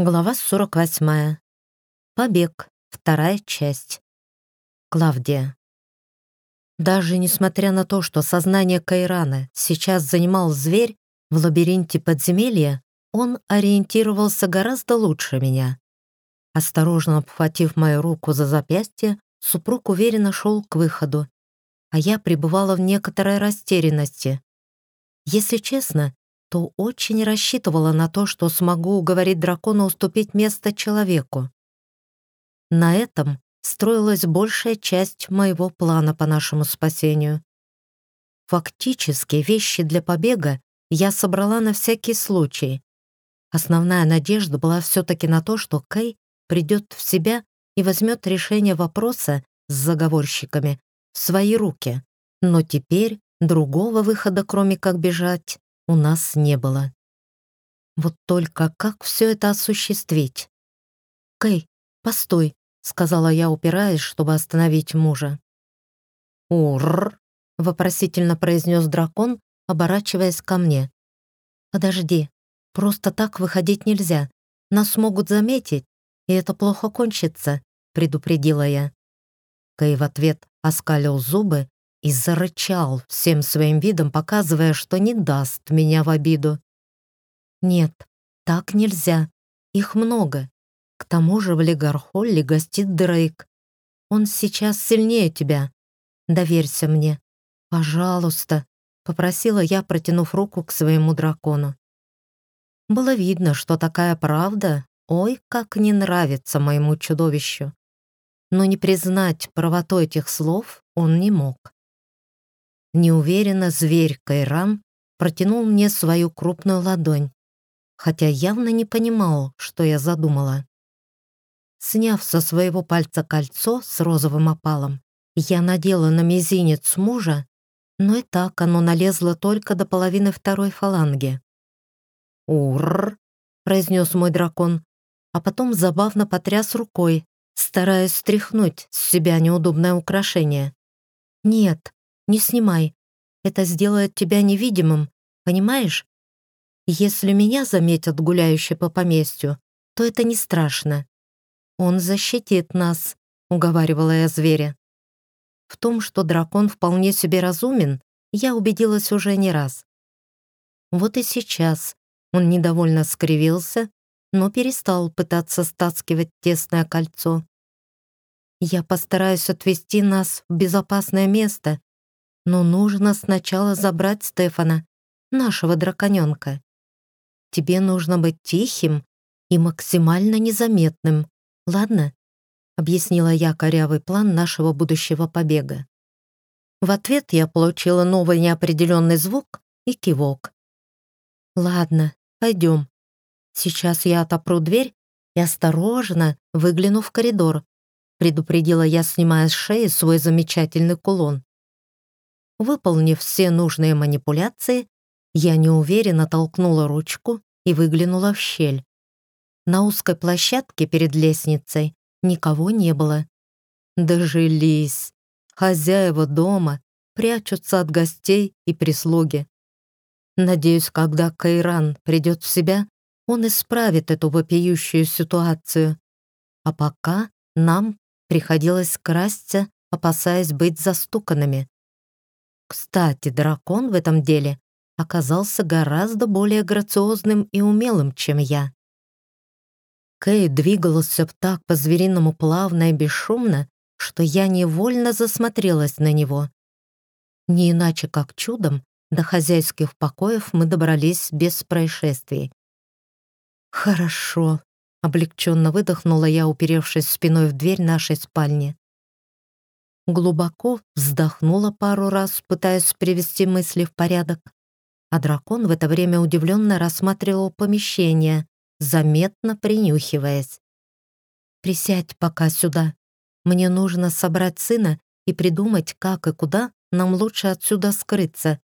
Глава 48. Побег. Вторая часть. Клавдия. Даже несмотря на то, что сознание Кайрана сейчас занимал зверь в лабиринте подземелья, он ориентировался гораздо лучше меня. Осторожно обхватив мою руку за запястье, супруг уверенно шел к выходу, а я пребывала в некоторой растерянности. Если честно, то очень рассчитывала на то, что смогу уговорить дракона уступить место человеку. На этом строилась большая часть моего плана по нашему спасению. Фактически вещи для побега я собрала на всякий случай. Основная надежда была все-таки на то, что Кэй придет в себя и возьмет решение вопроса с заговорщиками в свои руки. Но теперь другого выхода, кроме как бежать, у нас не было. Вот только как все это осуществить? «Кэй, постой», — сказала я, упираясь, чтобы остановить мужа. «Урр», — вопросительно произнес дракон, оборачиваясь ко мне. «Подожди, просто так выходить нельзя. Нас могут заметить, и это плохо кончится», — предупредила я. Кэй в ответ оскалил зубы и зарычал всем своим видом, показывая, что не даст меня в обиду. «Нет, так нельзя. Их много. К тому же в Легархолле гостит Дрейк. Он сейчас сильнее тебя. Доверься мне. Пожалуйста», — попросила я, протянув руку к своему дракону. Было видно, что такая правда, ой, как не нравится моему чудовищу. Но не признать правоту этих слов он не мог. Неуверенно зверь Кайран протянул мне свою крупную ладонь, хотя явно не понимал, что я задумала. Сняв со своего пальца кольцо с розовым опалом, я надела на мизинец мужа, но и так оно налезло только до половины второй фаланги. «Урр!» — произнес мой дракон, а потом забавно потряс рукой, стараясь стряхнуть с себя неудобное украшение. «Нет, не снимай. Это сделает тебя невидимым, понимаешь? Если меня заметят гуляющей по поместью, то это не страшно. Он защитит нас, уговаривала я зверя. В том, что дракон вполне себе разумен, я убедилась уже не раз. Вот и сейчас он недовольно скривился, но перестал пытаться стаскивать тесное кольцо. «Я постараюсь отвести нас в безопасное место но нужно сначала забрать Стефана, нашего драконёнка. Тебе нужно быть тихим и максимально незаметным, ладно?» объяснила я корявый план нашего будущего побега. В ответ я получила новый неопределенный звук и кивок. «Ладно, пойдем. Сейчас я отопру дверь и осторожно выгляну в коридор», предупредила я, снимая с шеи свой замечательный кулон. Выполнив все нужные манипуляции, я неуверенно толкнула ручку и выглянула в щель. На узкой площадке перед лестницей никого не было. Дожились. Хозяева дома прячутся от гостей и прислуги. Надеюсь, когда Кайран придет в себя, он исправит эту вопиющую ситуацию. А пока нам приходилось красться, опасаясь быть застуканными. Кстати, дракон в этом деле оказался гораздо более грациозным и умелым, чем я. Кэй двигался так по-звериному плавно и бесшумно, что я невольно засмотрелась на него. Не иначе как чудом до хозяйских покоев мы добрались без происшествий. «Хорошо», — облегченно выдохнула я, уперевшись спиной в дверь нашей спальни глубоко вздохнула пару раз, пытаясь привести мысли в порядок. А дракон в это время удивленно рассматривал помещение, заметно принюхиваясь. «Присядь пока сюда. Мне нужно собрать сына и придумать, как и куда нам лучше отсюда скрыться»,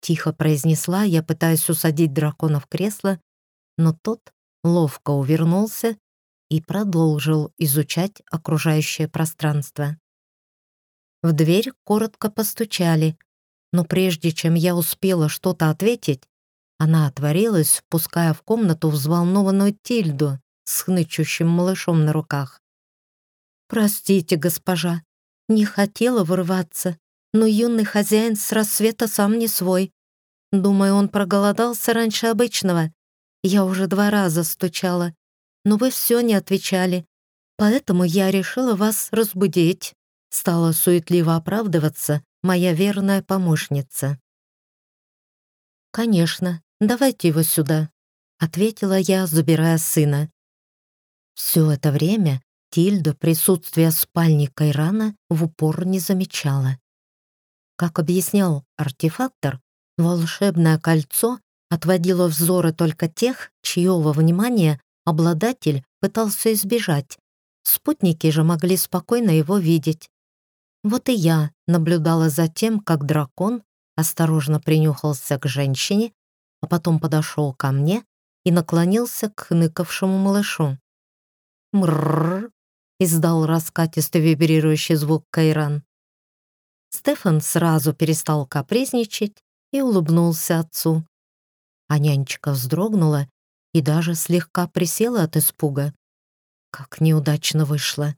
тихо произнесла я, пытаясь усадить дракона в кресло, но тот ловко увернулся и продолжил изучать окружающее пространство. В дверь коротко постучали, но прежде чем я успела что-то ответить, она отворилась, впуская в комнату взволнованную Тильду, с хнычущим малышом на руках. «Простите, госпожа, не хотела вырваться, но юный хозяин с рассвета сам не свой. Думаю, он проголодался раньше обычного. Я уже два раза стучала, но вы все не отвечали, поэтому я решила вас разбудить», стала суетливо оправдываться моя верная помощница. «Конечно, давайте его сюда», — ответила я, забирая сына. Все это время Тильда присутствие спальни Кайрана в упор не замечала. Как объяснял артефактор, волшебное кольцо отводило взоры только тех, чьего внимания обладатель пытался избежать. Спутники же могли спокойно его видеть. Вот и я наблюдала за тем, как дракон осторожно принюхался к женщине, а потом подошел ко мне и наклонился к хныкавшему малышу. «Мрррр!» — издал раскатистый вибрирующий звук Кайран. Стефан сразу перестал капризничать и улыбнулся отцу. А нянечка вздрогнула и даже слегка присела от испуга. Как неудачно вышло.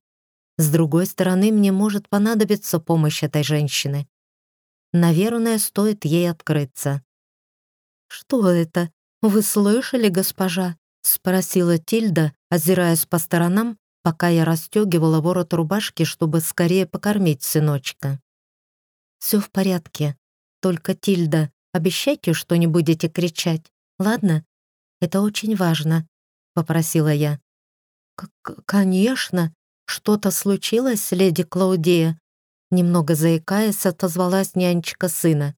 С другой стороны, мне может понадобиться помощь этой женщины. Наверное, стоит ей открыться. «Что это? Вы слышали, госпожа?» — спросила Тильда, озираясь по сторонам, пока я расстегивала ворот рубашки, чтобы скорее покормить сыночка. «Все в порядке. Только, Тильда, обещайте, что не будете кричать, ладно? Это очень важно», — попросила я. «Конечно. Что-то случилось, леди Клаудия?» Немного заикаясь, отозвалась нянечка сына.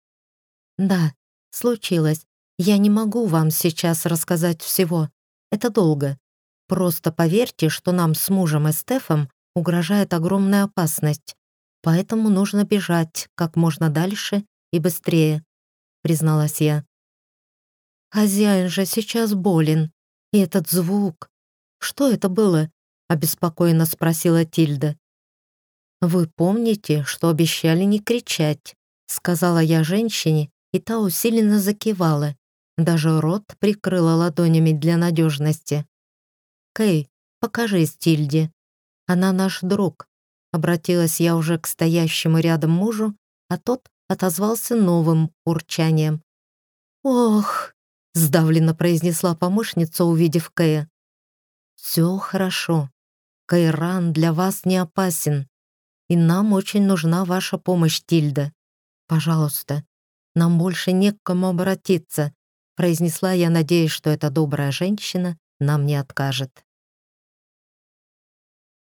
«Да, случилось. Я не могу вам сейчас рассказать всего. Это долго. Просто поверьте, что нам с мужем и Стефом угрожает огромная опасность. Поэтому нужно бежать как можно дальше и быстрее», — призналась я. «Хозяин же сейчас болен. И этот звук. Что это было?» — обеспокоенно спросила Тильда. «Вы помните, что обещали не кричать?» — сказала я женщине, и та усиленно закивала. Даже рот прикрыла ладонями для надежности. «Кэй, покажи Тильде. Она наш друг», — обратилась я уже к стоящему рядом мужу, а тот отозвался новым урчанием. «Ох!» — сдавленно произнесла помощница, увидев Кэя. «Все хорошо. Кайран для вас не опасен. И нам очень нужна ваша помощь, Тильда. Пожалуйста, нам больше не к кому обратиться», произнесла я, надеясь, что эта добрая женщина нам не откажет.